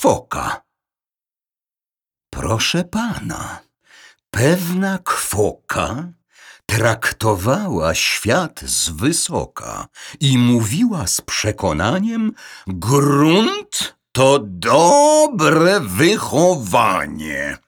kwoka. Proszę pana, pewna kwoka traktowała świat z wysoka i mówiła z przekonaniem: Grunt to dobre wychowanie.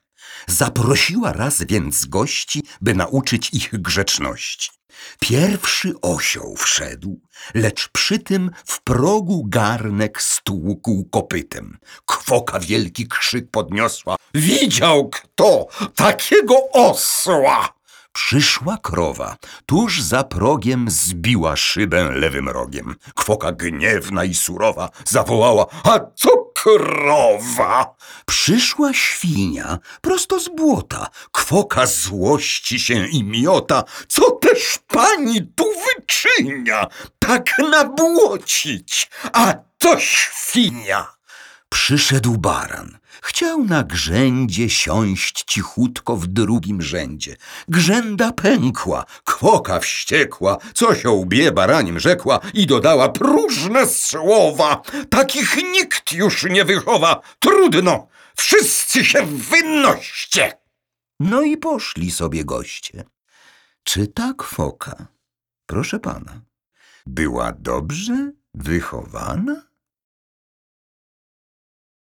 Zaprosiła raz więc gości, by nauczyć ich grzeczności. Pierwszy osioł wszedł, lecz przy tym w progu garnek stłukł kopytem. Kwoka wielki krzyk podniosła. Widział kto takiego osła? Przyszła krowa, tuż za progiem zbiła szybę lewym rogiem. Kwoka gniewna i surowa zawołała, a co krowa? Przyszła świnia, prosto z błota. Kwoka złości się i miota. Co też pani tu wyczynia? Tak nabłocić, a to świnia. Przyszedł baran. Chciał na grzędzie siąść cichutko w drugim rzędzie. Grzęda pękła, kwoka wściekła, coś o łbie baranim rzekła i dodała próżne słowa. Takich nikt już nie wychowa. Trudno, wszyscy się wynoście. No i poszli sobie goście. Czy ta kwoka, proszę pana, była dobrze wychowana?